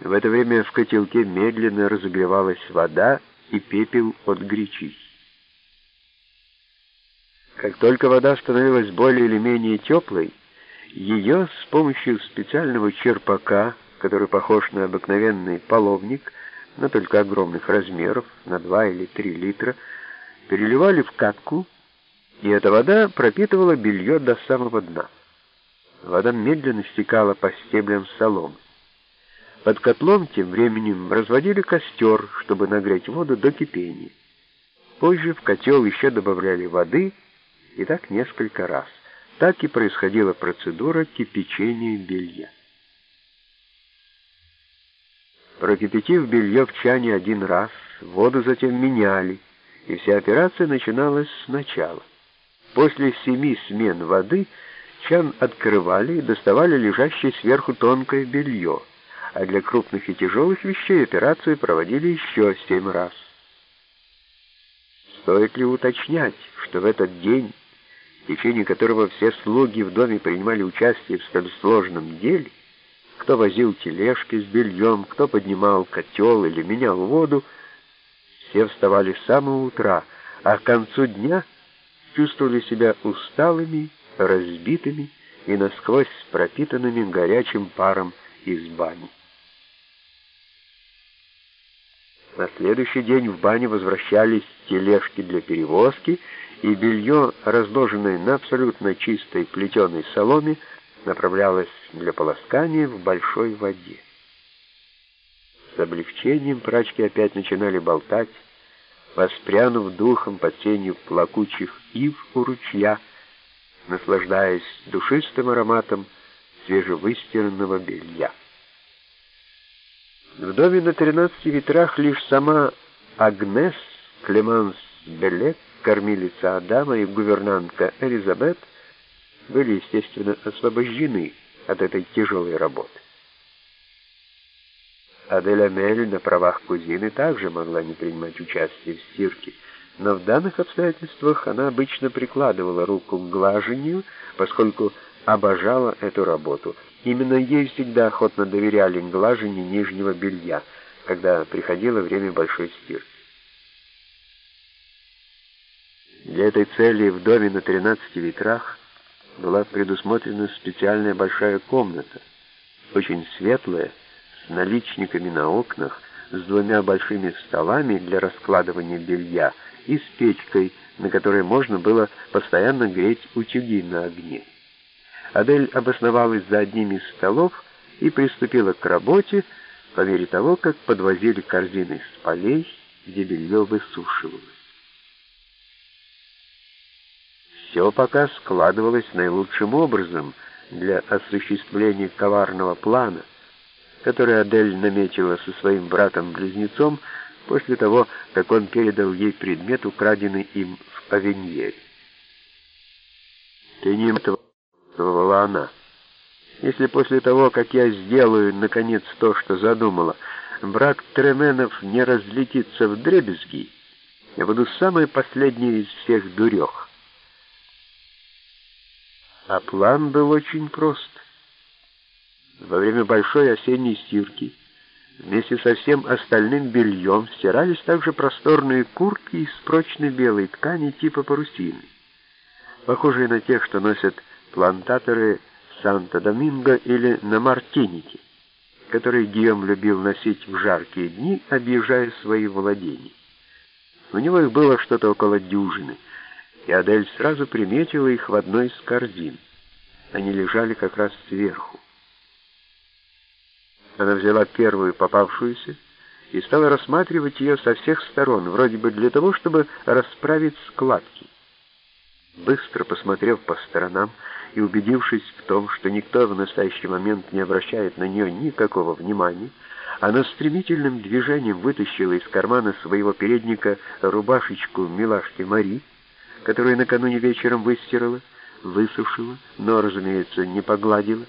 В это время в котелке медленно разогревалась вода и пепел от гречи. Как только вода становилась более или менее теплой, ее с помощью специального черпака, который похож на обыкновенный половник, но только огромных размеров, на 2 или 3 литра, переливали в катку, и эта вода пропитывала белье до самого дна. Вода медленно стекала по стеблям соломы. Под котлом тем временем разводили костер, чтобы нагреть воду до кипения. Позже в котел еще добавляли воды, и так несколько раз. Так и происходила процедура кипячения белья. Прокипятив белье в чане один раз, воду затем меняли, и вся операция начиналась сначала. После семи смен воды чан открывали и доставали лежащее сверху тонкое белье, а для крупных и тяжелых вещей операцию проводили еще семь раз. Стоит ли уточнять, что в этот день, в течение которого все слуги в доме принимали участие в столь сложном деле, кто возил тележки с бельем, кто поднимал котел или менял воду, все вставали с самого утра, а к концу дня чувствовали себя усталыми, разбитыми и насквозь пропитанными горячим паром из бани. На следующий день в бане возвращались тележки для перевозки, и белье, разложенное на абсолютно чистой плетеной соломе, направлялась для полоскания в большой воде. С облегчением прачки опять начинали болтать, воспрянув духом под тенью плакучих ив у ручья, наслаждаясь душистым ароматом свежевыстиранного белья. В доме на тринадцати ветрах лишь сама Агнес, Клеманс Белек, кормилица Адама и гувернантка Элизабет были, естественно, освобождены от этой тяжелой работы. Адель Амель на правах кузины также могла не принимать участие в стирке, но в данных обстоятельствах она обычно прикладывала руку к глажению, поскольку обожала эту работу. Именно ей всегда охотно доверяли глажению нижнего белья, когда приходило время большой стирки. Для этой цели в доме на 13 ветрах была предусмотрена специальная большая комната, очень светлая, с наличниками на окнах, с двумя большими столами для раскладывания белья и с печкой, на которой можно было постоянно греть утюги на огне. Адель обосновалась за одним из столов и приступила к работе по мере того, как подвозили корзины с полей, где белье высушивалось. Все пока складывалось наилучшим образом для осуществления коварного плана, который Адель наметила со своим братом-близнецом после того, как он передал ей предмет, украденный им в Авеньере. «Ты не этого она. Если после того, как я сделаю, наконец, то, что задумала, брак Тременов не разлетится в дребезги, я буду самой последней из всех дурех». А план был очень прост. Во время большой осенней стирки вместе со всем остальным бельем стирались также просторные куртки из прочной белой ткани типа парусины, похожие на тех, что носят плантаторы Санто-Доминго или на Мартинике, которые Гийом любил носить в жаркие дни, объезжая свои владения. У него их было что-то около дюжины — и Адель сразу приметила их в одной из корзин. Они лежали как раз сверху. Она взяла первую попавшуюся и стала рассматривать ее со всех сторон, вроде бы для того, чтобы расправить складки. Быстро посмотрев по сторонам и убедившись в том, что никто в настоящий момент не обращает на нее никакого внимания, она стремительным движением вытащила из кармана своего передника рубашечку милашки Мари, которую накануне вечером выстирала, высушила, но, разумеется, не погладила,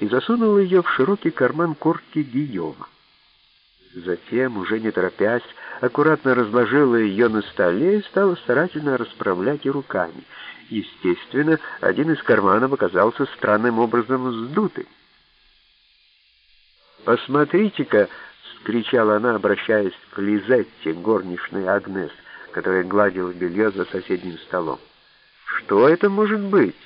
и засунула ее в широкий карман куртки Гийома. Затем, уже не торопясь, аккуратно разложила ее на столе и стала старательно расправлять руками. Естественно, один из карманов оказался странным образом сдутым. «Посмотрите-ка!» — скричала она, обращаясь к Лизетте, горничной Агнес, которая гладила белье за соседним столом. «Что это может быть?»